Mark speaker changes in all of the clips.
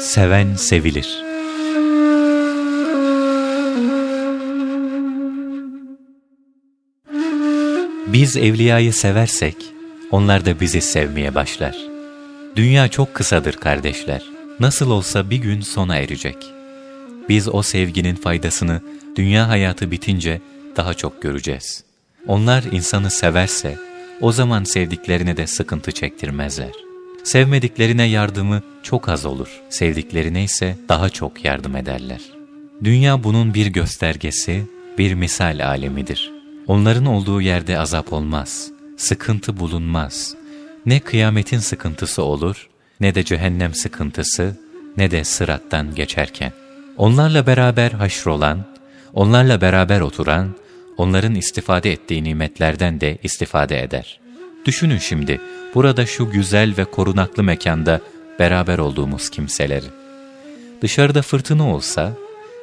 Speaker 1: Seven sevilir. Biz evliyayı seversek, onlar da bizi sevmeye başlar. Dünya çok kısadır kardeşler. Nasıl olsa bir gün sona erecek. Biz o sevginin faydasını dünya hayatı bitince daha çok göreceğiz. Onlar insanı severse, o zaman sevdiklerine de sıkıntı çektirmezler. Sevmediklerine yardımı çok az olur, sevdiklerine ise daha çok yardım ederler. Dünya bunun bir göstergesi, bir misal alemidir. Onların olduğu yerde azap olmaz, sıkıntı bulunmaz. Ne kıyametin sıkıntısı olur, ne de cehennem sıkıntısı, ne de sırattan geçerken. Onlarla beraber haşrolan, onlarla beraber oturan, onların istifade ettiği nimetlerden de istifade eder. Düşünün şimdi, burada şu güzel ve korunaklı mekanda beraber olduğumuz kimseleri. Dışarıda fırtına olsa,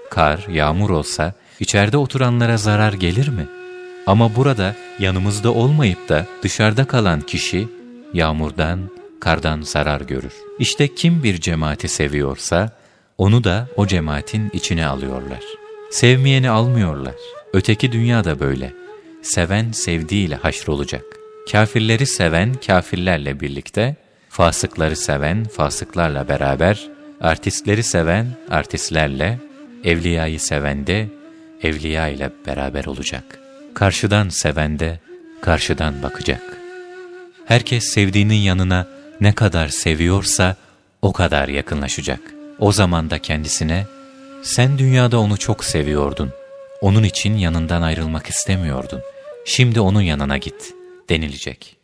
Speaker 1: kar, yağmur olsa, içeride oturanlara zarar gelir mi? Ama burada yanımızda olmayıp da dışarıda kalan kişi, yağmurdan, kardan zarar görür. İşte kim bir cemaati seviyorsa, onu da o cemaatin içine alıyorlar. Sevmeyeni almıyorlar. Öteki dünya da böyle. Seven sevdiğiyle haşrolacak. Kafirleri seven kafirlerle birlikte, fasıkları seven fasıklarla beraber, artistleri seven artistlerle, evliyayı seven de evliya ile beraber olacak. Karşıdan seven de karşıdan bakacak. Herkes sevdiğinin yanına ne kadar seviyorsa o kadar yakınlaşacak. O zaman da kendisine, sen dünyada onu çok seviyordun. Onun için yanından ayrılmak istemiyordun. Şimdi onun yanına git denilecek.